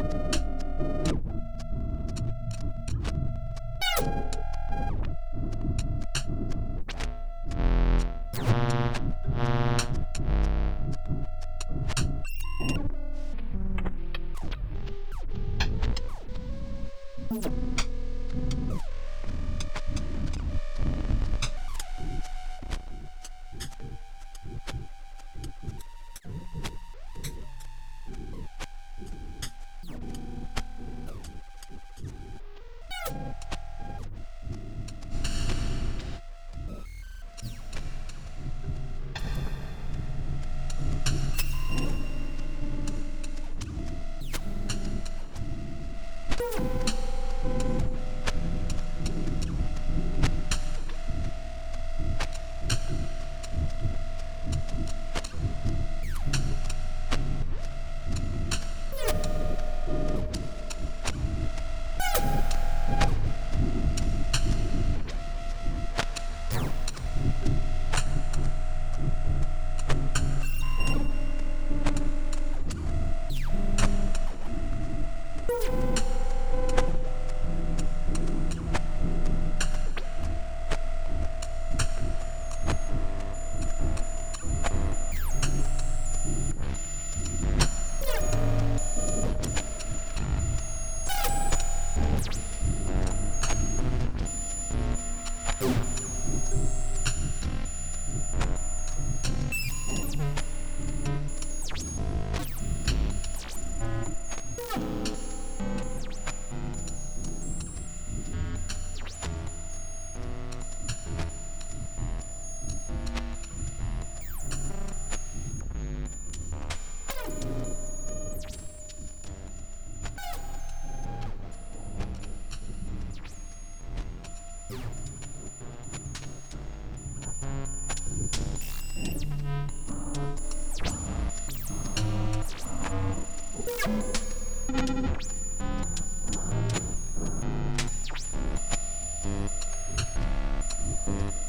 you you